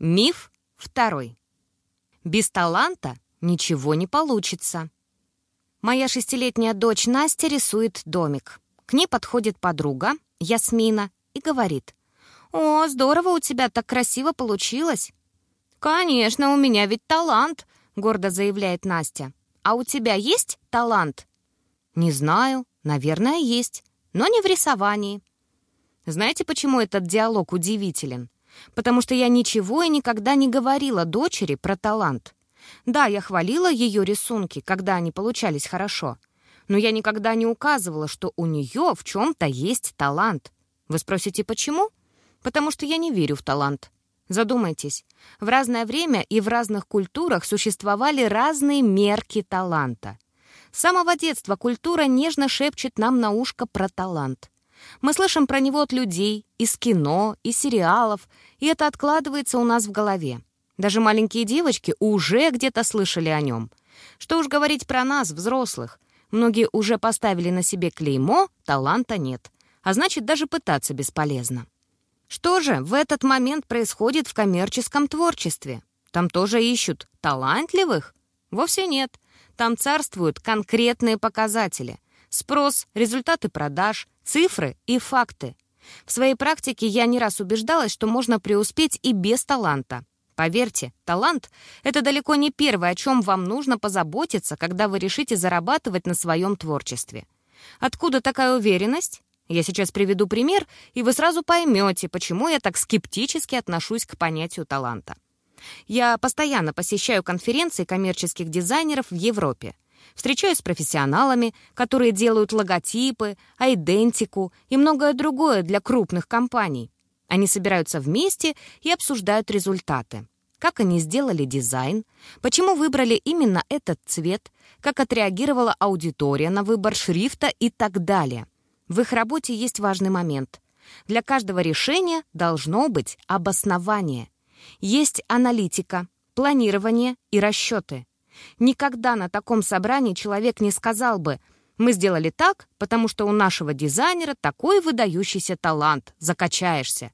Миф второй. Без таланта ничего не получится. Моя шестилетняя дочь Настя рисует домик. К ней подходит подруга, Ясмина, и говорит. «О, здорово у тебя так красиво получилось!» «Конечно, у меня ведь талант», — гордо заявляет Настя. «А у тебя есть талант?» «Не знаю. Наверное, есть. Но не в рисовании». Знаете, почему этот диалог удивителен? Потому что я ничего и никогда не говорила дочери про талант. Да, я хвалила ее рисунки, когда они получались хорошо, но я никогда не указывала, что у нее в чем-то есть талант. Вы спросите, почему? Потому что я не верю в талант. Задумайтесь, в разное время и в разных культурах существовали разные мерки таланта. С самого детства культура нежно шепчет нам на ушко про талант. Мы слышим про него от людей, из кино, из сериалов, и это откладывается у нас в голове. Даже маленькие девочки уже где-то слышали о нем. Что уж говорить про нас, взрослых. Многие уже поставили на себе клеймо «таланта нет», а значит, даже пытаться бесполезно. Что же в этот момент происходит в коммерческом творчестве? Там тоже ищут талантливых? Вовсе нет. Там царствуют конкретные показатели. Спрос, результаты продаж, цифры и факты. В своей практике я не раз убеждалась, что можно преуспеть и без таланта. Поверьте, талант — это далеко не первое, о чем вам нужно позаботиться, когда вы решите зарабатывать на своем творчестве. Откуда такая уверенность? Я сейчас приведу пример, и вы сразу поймете, почему я так скептически отношусь к понятию таланта. Я постоянно посещаю конференции коммерческих дизайнеров в Европе. Встречаюсь с профессионалами, которые делают логотипы, айдентику и многое другое для крупных компаний. Они собираются вместе и обсуждают результаты. Как они сделали дизайн, почему выбрали именно этот цвет, как отреагировала аудитория на выбор шрифта и так далее. В их работе есть важный момент. Для каждого решения должно быть обоснование. Есть аналитика, планирование и расчеты. Никогда на таком собрании человек не сказал бы «Мы сделали так, потому что у нашего дизайнера такой выдающийся талант, закачаешься».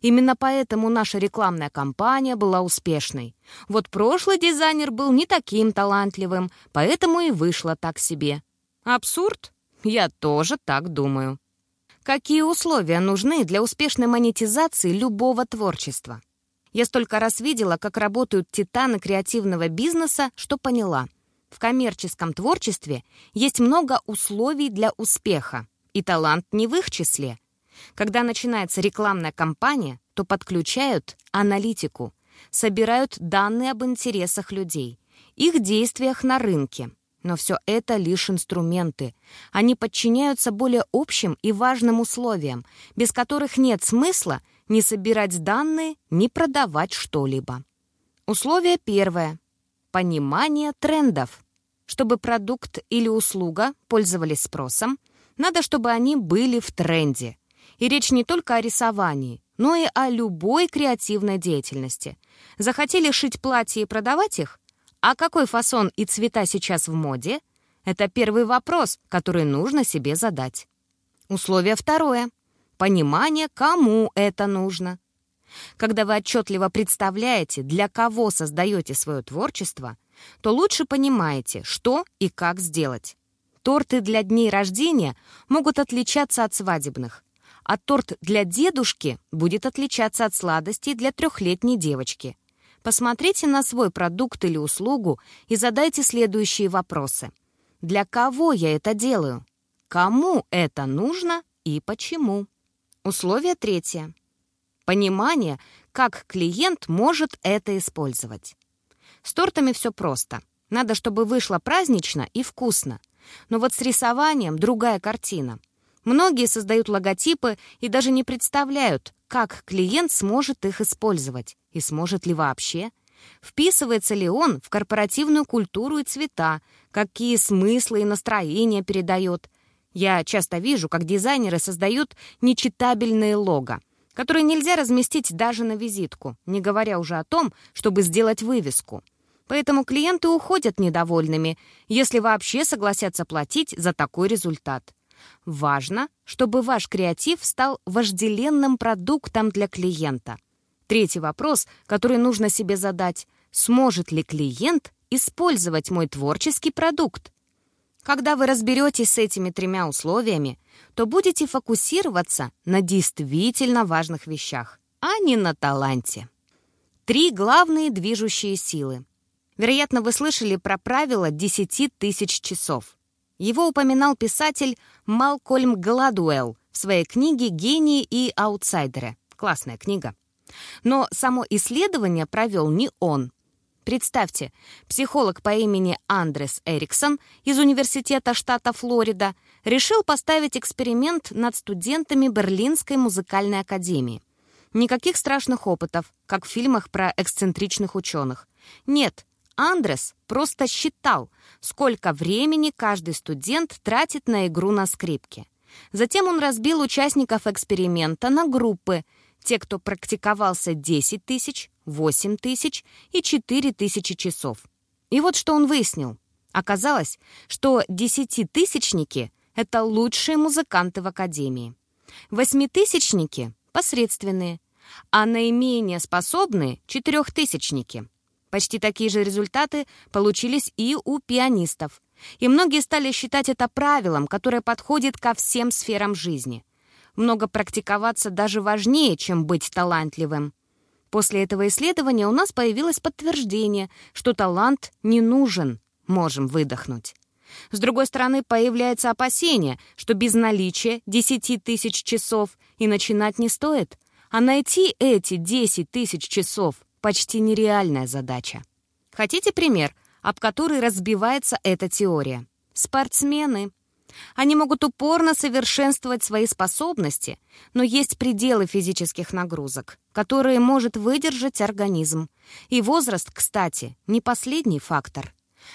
Именно поэтому наша рекламная кампания была успешной. Вот прошлый дизайнер был не таким талантливым, поэтому и вышло так себе. Абсурд? Я тоже так думаю. Какие условия нужны для успешной монетизации любого творчества? Я столько раз видела, как работают титаны креативного бизнеса, что поняла. В коммерческом творчестве есть много условий для успеха, и талант не в их числе. Когда начинается рекламная кампания, то подключают аналитику, собирают данные об интересах людей, их действиях на рынке. Но все это лишь инструменты. Они подчиняются более общим и важным условиям, без которых нет смысла — не собирать данные, не продавать что-либо. Условие первое. Понимание трендов. Чтобы продукт или услуга пользовались спросом, надо, чтобы они были в тренде. И речь не только о рисовании, но и о любой креативной деятельности. Захотели шить платья и продавать их? А какой фасон и цвета сейчас в моде? Это первый вопрос, который нужно себе задать. Условие второе понимание, кому это нужно. Когда вы отчетливо представляете, для кого создаете свое творчество, то лучше понимаете, что и как сделать. Торты для дней рождения могут отличаться от свадебных, а торт для дедушки будет отличаться от сладостей для трехлетней девочки. Посмотрите на свой продукт или услугу и задайте следующие вопросы. Для кого я это делаю? Кому это нужно и почему? Условие третье. Понимание, как клиент может это использовать. С тортами все просто. Надо, чтобы вышло празднично и вкусно. Но вот с рисованием другая картина. Многие создают логотипы и даже не представляют, как клиент сможет их использовать. И сможет ли вообще. Вписывается ли он в корпоративную культуру и цвета, какие смыслы и настроения передает, я часто вижу, как дизайнеры создают нечитабельные лого, которые нельзя разместить даже на визитку, не говоря уже о том, чтобы сделать вывеску. Поэтому клиенты уходят недовольными, если вообще согласятся платить за такой результат. Важно, чтобы ваш креатив стал вожделенным продуктом для клиента. Третий вопрос, который нужно себе задать, сможет ли клиент использовать мой творческий продукт? Когда вы разберетесь с этими тремя условиями, то будете фокусироваться на действительно важных вещах, а не на таланте. Три главные движущие силы. Вероятно, вы слышали про правило 10 тысяч часов. Его упоминал писатель Малкольм Гладуэлл в своей книге «Гении и аутсайдеры». Классная книга. Но само исследование провел не он. Представьте, психолог по имени Андрес Эриксон из Университета штата Флорида решил поставить эксперимент над студентами Берлинской музыкальной академии. Никаких страшных опытов, как в фильмах про эксцентричных ученых. Нет, Андрес просто считал, сколько времени каждый студент тратит на игру на скрипке. Затем он разбил участников эксперимента на группы, те, кто практиковался 10 тысяч, 8 тысяч и 4 тысячи часов. И вот что он выяснил. Оказалось, что десятитысячники — это лучшие музыканты в академии. Восьмитысячники — посредственные, а наименее способные — четырехтысячники. Почти такие же результаты получились и у пианистов. И многие стали считать это правилом, которое подходит ко всем сферам жизни. Много практиковаться даже важнее, чем быть талантливым. После этого исследования у нас появилось подтверждение, что талант не нужен, можем выдохнуть. С другой стороны, появляется опасение, что без наличия 10 тысяч часов и начинать не стоит, а найти эти 10 тысяч часов почти нереальная задача. Хотите пример, об который разбивается эта теория? Спортсмены. Они могут упорно совершенствовать свои способности, но есть пределы физических нагрузок, которые может выдержать организм. И возраст, кстати, не последний фактор.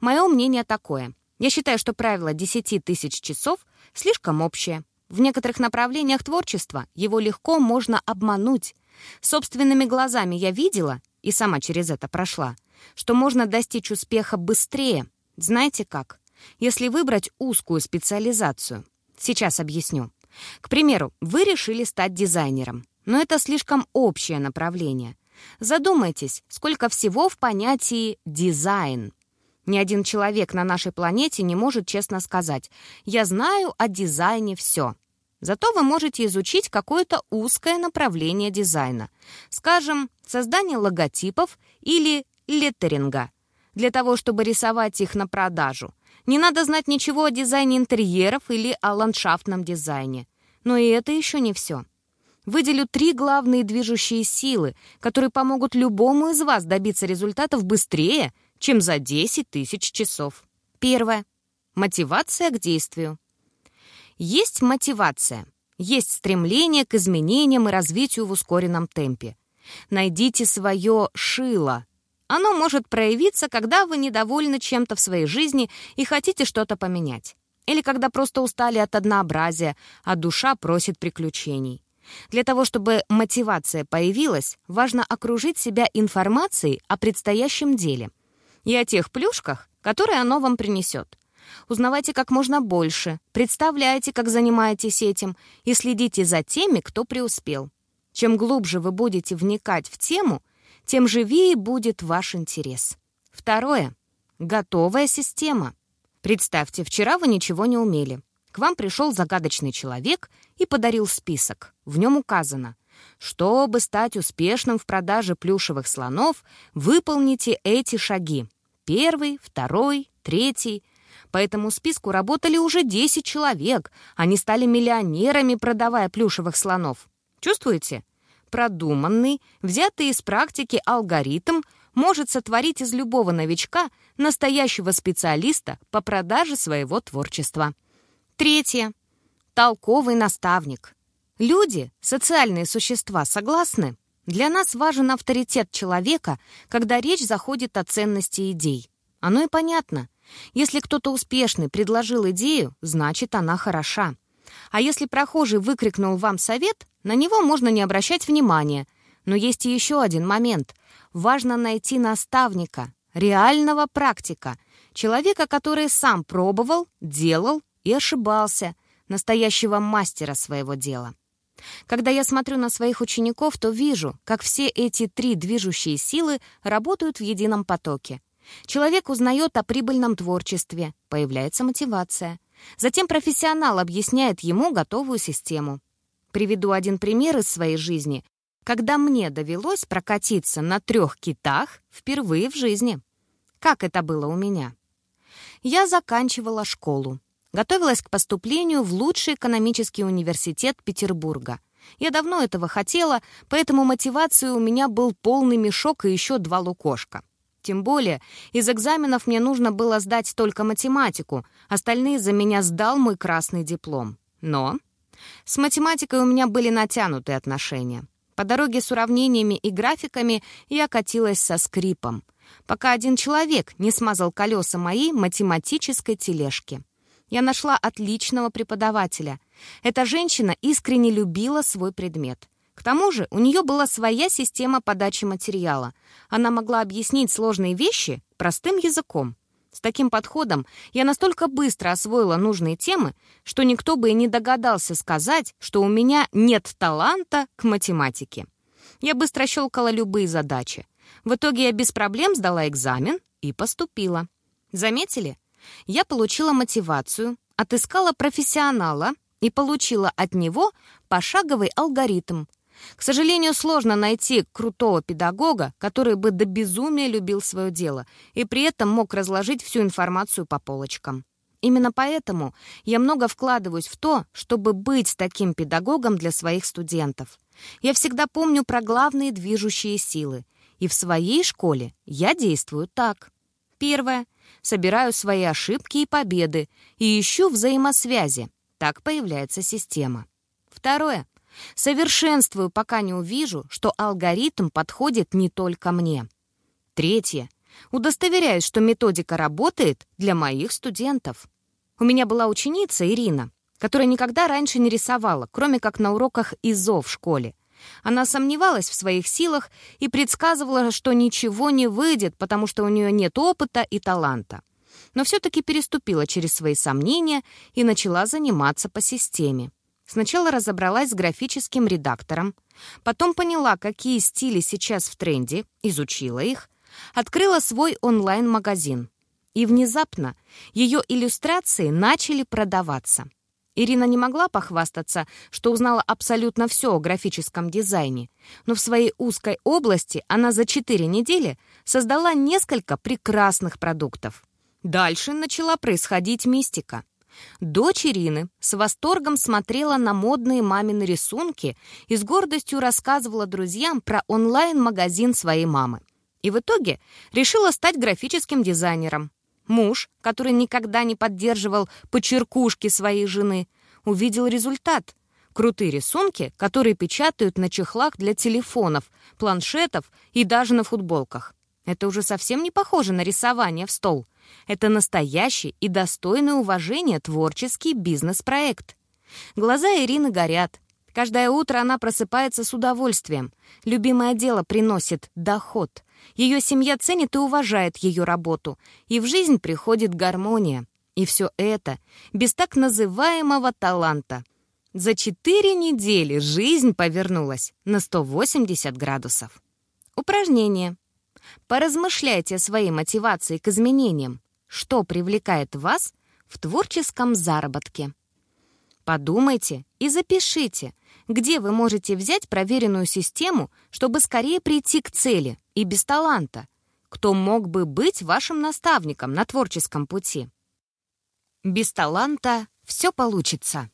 Мое мнение такое. Я считаю, что правило 10 тысяч часов слишком общее. В некоторых направлениях творчества его легко можно обмануть. Собственными глазами я видела, и сама через это прошла, что можно достичь успеха быстрее. Знаете как? Если выбрать узкую специализацию. Сейчас объясню. К примеру, вы решили стать дизайнером, но это слишком общее направление. Задумайтесь, сколько всего в понятии «дизайн». Ни один человек на нашей планете не может честно сказать «я знаю о дизайне все». Зато вы можете изучить какое-то узкое направление дизайна. Скажем, создание логотипов или леттеринга. Для того, чтобы рисовать их на продажу. Не надо знать ничего о дизайне интерьеров или о ландшафтном дизайне. Но и это еще не все. Выделю три главные движущие силы, которые помогут любому из вас добиться результатов быстрее, чем за 10 тысяч часов. Первое. Мотивация к действию. Есть мотивация, есть стремление к изменениям и развитию в ускоренном темпе. Найдите свое шило. Оно может проявиться, когда вы недовольны чем-то в своей жизни и хотите что-то поменять. Или когда просто устали от однообразия, а душа просит приключений. Для того, чтобы мотивация появилась, важно окружить себя информацией о предстоящем деле и о тех плюшках, которые оно вам принесет. Узнавайте как можно больше, представляйте, как занимаетесь этим и следите за теми, кто преуспел. Чем глубже вы будете вникать в тему, тем живее будет ваш интерес. Второе. Готовая система. Представьте, вчера вы ничего не умели. К вам пришел загадочный человек и подарил список. В нем указано, чтобы стать успешным в продаже плюшевых слонов, выполните эти шаги. Первый, второй, третий. По этому списку работали уже 10 человек. Они стали миллионерами, продавая плюшевых слонов. Чувствуете? Продуманный, взятый из практики алгоритм может сотворить из любого новичка настоящего специалиста по продаже своего творчества. Третье. Толковый наставник. Люди — социальные существа, согласны? Для нас важен авторитет человека, когда речь заходит о ценности идей. Оно и понятно — если кто-то успешный предложил идею, значит, она хороша. А если прохожий выкрикнул вам совет, на него можно не обращать внимания. Но есть и еще один момент. Важно найти наставника, реального практика, человека, который сам пробовал, делал и ошибался, настоящего мастера своего дела. Когда я смотрю на своих учеников, то вижу, как все эти три движущие силы работают в едином потоке. Человек узнает о прибыльном творчестве, появляется мотивация. Затем профессионал объясняет ему готовую систему. Приведу один пример из своей жизни, когда мне довелось прокатиться на трех китах впервые в жизни. Как это было у меня? Я заканчивала школу. Готовилась к поступлению в лучший экономический университет Петербурга. Я давно этого хотела, поэтому мотивацией у меня был полный мешок и еще два лукошка. Тем более, из экзаменов мне нужно было сдать только математику, остальные за меня сдал мой красный диплом. Но с математикой у меня были натянутые отношения. По дороге с уравнениями и графиками я катилась со скрипом, пока один человек не смазал колеса моей математической тележки. Я нашла отличного преподавателя. Эта женщина искренне любила свой предмет. К тому же у нее была своя система подачи материала. Она могла объяснить сложные вещи простым языком. С таким подходом я настолько быстро освоила нужные темы, что никто бы и не догадался сказать, что у меня нет таланта к математике. Я быстро щелкала любые задачи. В итоге я без проблем сдала экзамен и поступила. Заметили? Я получила мотивацию, отыскала профессионала и получила от него пошаговый алгоритм, к сожалению, сложно найти крутого педагога, который бы до безумия любил свое дело и при этом мог разложить всю информацию по полочкам. Именно поэтому я много вкладываюсь в то, чтобы быть таким педагогом для своих студентов. Я всегда помню про главные движущие силы. И в своей школе я действую так. Первое. Собираю свои ошибки и победы и ищу взаимосвязи. Так появляется система. Второе. Совершенствую, пока не увижу, что алгоритм подходит не только мне. Третье. Удостоверяюсь, что методика работает для моих студентов. У меня была ученица Ирина, которая никогда раньше не рисовала, кроме как на уроках ИЗО в школе. Она сомневалась в своих силах и предсказывала, что ничего не выйдет, потому что у нее нет опыта и таланта. Но все-таки переступила через свои сомнения и начала заниматься по системе. Сначала разобралась с графическим редактором, потом поняла, какие стили сейчас в тренде, изучила их, открыла свой онлайн-магазин. И внезапно ее иллюстрации начали продаваться. Ирина не могла похвастаться, что узнала абсолютно все о графическом дизайне, но в своей узкой области она за 4 недели создала несколько прекрасных продуктов. Дальше начала происходить мистика. Дочь Ирины с восторгом смотрела на модные мамины рисунки и с гордостью рассказывала друзьям про онлайн-магазин своей мамы. И в итоге решила стать графическим дизайнером. Муж, который никогда не поддерживал почеркушки своей жены, увидел результат. Крутые рисунки, которые печатают на чехлах для телефонов, планшетов и даже на футболках. Это уже совсем не похоже на рисование в стол. Это настоящий и достойный уважения творческий бизнес-проект. Глаза Ирины горят. Каждое утро она просыпается с удовольствием. Любимое дело приносит доход. Ее семья ценит и уважает ее работу. И в жизнь приходит гармония. И все это без так называемого таланта. За четыре недели жизнь повернулась на 180 градусов. Упражнение. Поразмышляйте о своей мотивации к изменениям. Что привлекает вас в творческом заработке? Подумайте и запишите, где вы можете взять проверенную систему, чтобы скорее прийти к цели и без таланта. Кто мог бы быть вашим наставником на творческом пути? Без таланта все получится.